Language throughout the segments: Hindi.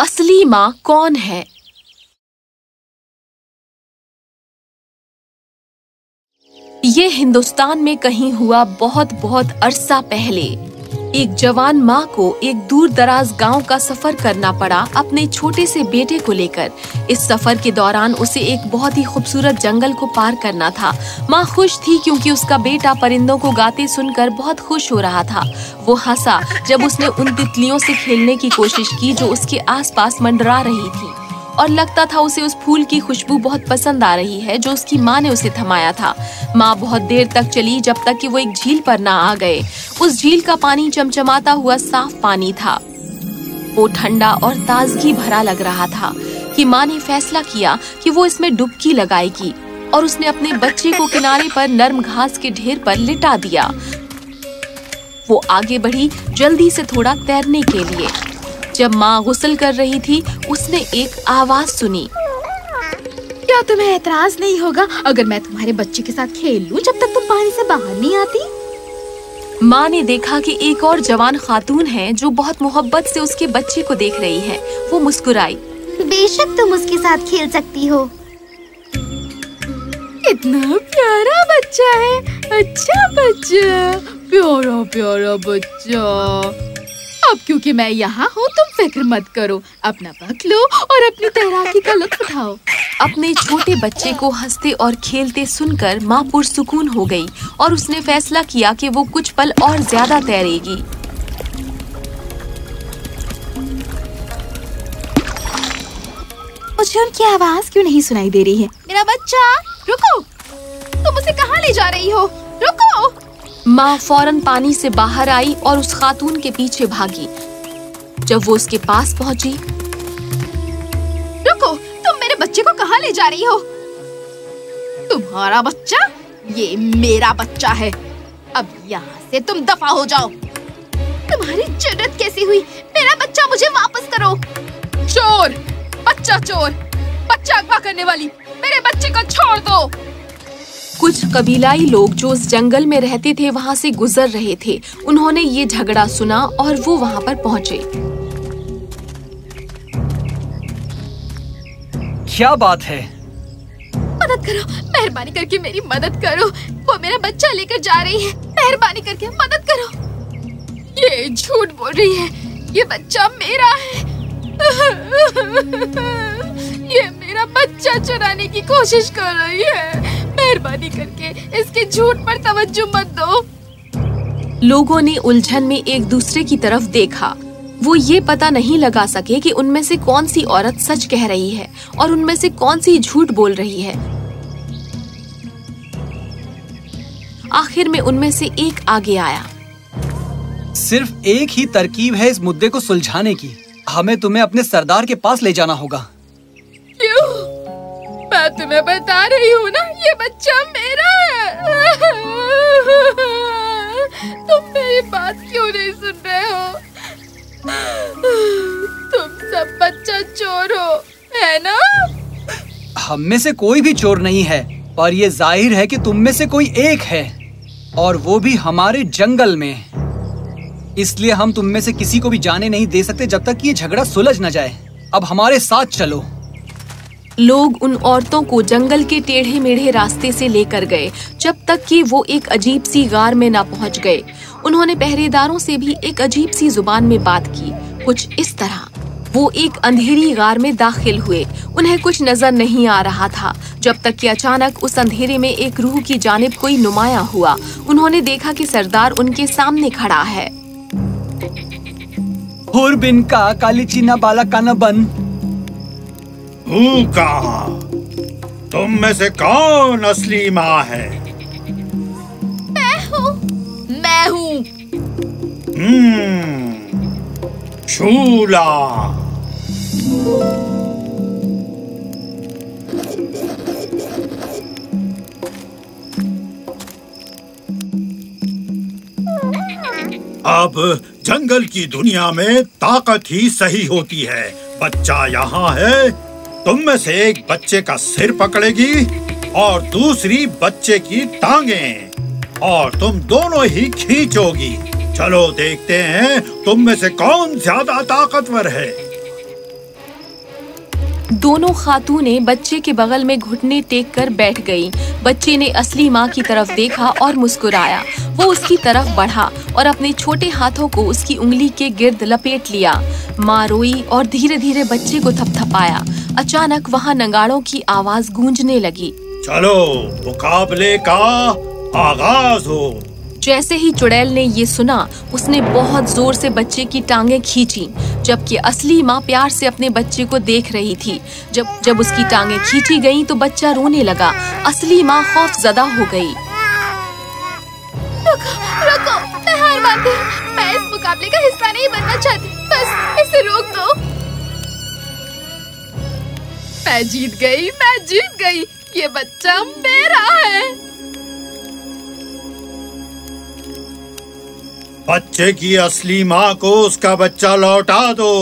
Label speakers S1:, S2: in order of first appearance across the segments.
S1: असली माँ कौन है? ये हिंदुस्तान में कहीं हुआ बहुत बहुत अरसा पहले। एक जवान माँ को एक दूर दराज गाँव का सफ़र करना पड़ा अपने छोटे से बेटे को लेकर। इस सफ़र के दौरान उसे एक बहुत ही खूबसूरत जंगल को पार करना था। माँ खुश थी क्योंकि उसका बेटा परिंदों को गाते सुनकर बहुत खुश हो रहा था। वो हंसा जब उसने उन तितलियों से खेलने की कोशिश की जो उसके आसपास मंडरा रही थी। और लगता था उसे उस फूल की खुशबू बहुत पसंद आ रही है, जो उसकी माँ ने उसे थमाया था। माँ बहुत देर तक चली, जब तक कि वो एक झील पर ना आ गए। उस झील का पानी चमचमाता हुआ साफ़ पानी था। वो ठंडा और ताजगी भरा लग रहा था कि माँ ने फैसला किया कि वो इसमें डुबकी लगाएगी और उसने अपने बच्चे को किनारे पर नर्म घास के ढेर पर लिटा दिया। वो आगे बढ़ी, जल्दी से थोड़ा तैरने के लिए। जब माँ गुसल कर रही थी उसने एक आवाज़ सुनी।
S2: क्या तुम्हें एतराज़ नहीं होगा अगर मैं तुम्हारे बच्चे के साथ खेल लूँ जब तक तुम पानी से बाहर नहीं आती?
S1: माँ ने देखा कि एक और जवान खातून है जो बहुत मोहब्बत से उसके बच्चे को देख रही है। वो मुस्कुराई।
S2: बेशक तुम उसके साथ खेल सकती हो। इतना प्यारा बच्चा है। अच्छा बच्चा। प्यारा प्यारा बच्चा। अब क्योंकि मैं यहाँ हूँ तुम फ़िक्र मत करो। अपना पक लो और अपनी तैराकी का लुत्फ उठाओ।
S1: अपने छोटे बच्चे को हँसते और खेलते सुनकर माँ पुरसुकून हो गई और उसने फैसला किया कि वो कुछ पल और ज़्यादा तैरेगी।
S2: मुझे उनकी आवाज़ क्यों नहीं सुनाई दे रही है? मेरा बच्चा रुको। तुम उसे कहाँ ले जा रही हो? रुको।
S1: माँ फ़ौरन पानी से बाहर आई और उस खातून के पीछे भागी। जब वो उसके पास पहुँची।
S2: रुको, तुम मेरे बच्चे को कहाँ ले जा रही हो? तुम्हारा बच्चा? ये मेरा बच्चा है। अब यहाँ से तुम दफ़ा हो जाओ। तुम्हारी ज़रूरत कैसी हुई? मेरा बच्चा मुझे वापस करो। चोर! बच्चा चोर! बच्चा अगवा करने वाली। मेरे बच्चे को छोड़ दो!
S1: कुछ कबीलाई लोग जो उस जंगल में रहते थे वहाँ से गुजर रहे थे। उन्होंने ये झगड़ा सुना और वो वहाँ पर पहुँचे।
S3: क्या बात है?
S2: मदद करो मेहरबानी करके मेरी मदद करो। वो मेरा बच्चा लेकर जा रही है। मेहरबानी करके मदद करो। ये झूठ बोल रही है। ये बच्चा मेरा है। ये मेरा बच्चा चुराने की कोशिश कर रही है। मेहरबानी करके इसके झूठ पर तवज्जो मत दो।
S1: लोगों ने उलझन में एक दूसरे की तरफ़ देखा। वो ये पता नहीं लगा सके कि उनमें से कौन सी औरत सच कह रही है और उनमें से कौन सी झूठ बोल रही है। आखिर में उनमें से एक आगे आया।
S3: सिर्फ़ एक ही तरकीब है इस मुद्दे को सुलझाने की। हमें तुम्हें अपने सरदार के पास ले जाना होगा?
S2: मैं तुम्हें बता रही हूँ ना, ये बच्चा मेरा है। तुम मेरी बात क्यों नहीं सुन रहे हो? तुम सब बच्चा चोर हो, है ना?
S3: हम में से कोई भी चोर नहीं है, पर ये ज़ाहिर है कि तुम में से कोई एक है, और वो भी हमारे जंगल में। इसलिए हम तुम में से किसी को भी जाने नहीं दे सकते जब तक ये झगड़ा सुलझ न जाए। अब हमारे साथ चलो।
S1: लोग उन औरतों को जंगल के टेढ़े मेढ़े रास्ते से लेकर गए, जब तक कि वो एक अजीब सी गार में न पहुँच गए। उन्होंने पहरेदारों से भी एक अजीब सी ज़ुबान में बात की। कुछ इस तरह। वो एक अंधेरी गार में दाखिल हुए। उन्हें कुछ नज़र नहीं आ रहा था। जब तक कि अचानक उस अंधेरे में एक रूह की जानिब कोई नुमाया हुआ, उन्होंने देखा कि सरदार उनके सामने खड़ा है।
S3: बिन का काली चीना बाला काना बन।
S4: हूँ कहा तुम में से कौन असली माँ है?
S2: मैं हूँ। मैं हूँ।
S4: हम्म शूला। अब जंगल की दुनिया में ताकत ही सही होती है। बच्चा यहाँ है तुम में से एक बच्चे का सिर पकड़ेगी और दूसरी बच्चे की टांगे, और तुम दोनों ही खींचोगी। चलो देखते हैं तुम में से कौन ज़्यादा ताकतवर है।
S1: दोनों खातूनें बच्चे के बगल में घुटने टेक कर बैठ गईं। बच्चे ने असली माँ की तरफ़ देखा और मुस्कुराया। वो उसकी तरफ़ बढ़ा और अपने छोटे हाथों को उसकी उंगली के गिर्द लपेट लिया। माँ रोई और धीरे धीरे बच्चे को थपथपाया। अचानक वहाँ नगाड़ों की आवाज़ गूंजने लगी।
S4: चलो मुकाबले का आगाज़ हो।
S1: जैसे ही चुड़ैल ने ये सुना उसने बहुत ज़ोर से बच्चे की टांगे खींची जबकि असली माँ प्यार से अपने बच्चे को देख रही थी। जब जब उसकी टांगें खींची गईं तो बच्चा रोने लगा। असली माँ खौफ जदा हो गई।
S2: रुको रुको मैं हार मानती हूँ मैं इस मुकाबले का हिस्सा नहीं बनना चाहती। बस इसे रोक दो। मैं जीत गई मैं जीत गई। ये बच्चा मेरा है।
S4: बच्चे की असली माँ को उसका बच्चा लौटा दो।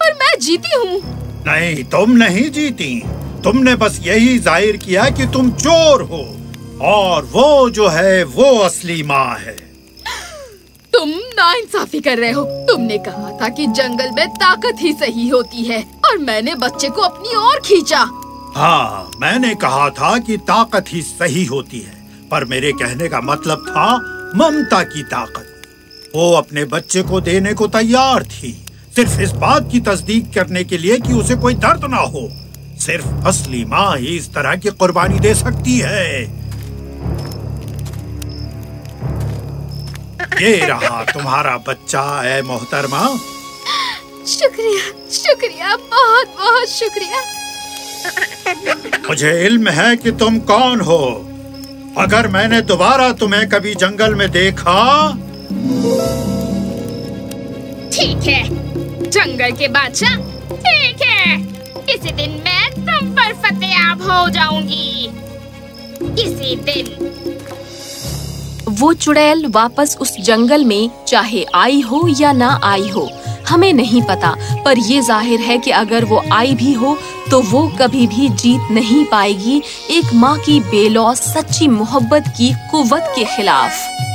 S2: पर मैं जीती हूँ।
S4: नहीं तुम नहीं जीती। तुमने बस यही ज़ाहिर किया कि तुम चोर हो। और वो जो है वो असली माँ है।
S2: तुम नाइंसाफी कर रहे हो। तुमने कहा था कि जंगल में ताकत ही सही होती है। और मैंने बच्चे को अपनी ओर खींचा।
S4: हाँ मैंने कहा था कि ताकत ही सही होती है, पर मेरे कहने का मतलब था ममता की ताकत। वो अपने बच्चे को देने को तैयार थी, सिर्फ़ इस बात की तस्दीक करने के लिए कि उसे कोई दर्द ना हो। सिर्फ़ असली माँ ही इस तरह की कुर्बानी दे सकती है। ये रहा तुम्हारा बच्चा है मोहतरमा।
S2: शुक्रिया शुक्रिया बहुत बहुत शुक्रिया।
S4: मुझे इल्म है कि तुम कौन हो। अगर मैंने दोबारा तुम्हें कभी जंगल में देखा
S2: ठीक है जंगल के बादशाह ठीक है। किसी दिन मैं तुम पर फतेयाब हो जाऊँगी। किसी दिन।
S1: वो चुड़ैल वापस उस जंगल में चाहे आई हो या ना आई हो हमें नहीं पता, पर ये ज़ाहिर है कि अगर वो आई भी हो तो वो कभी भी जीत नहीं पाएगी। एक माँ की बेलौस, सच्ची मोहब्बत की कुवत के खिलाफ।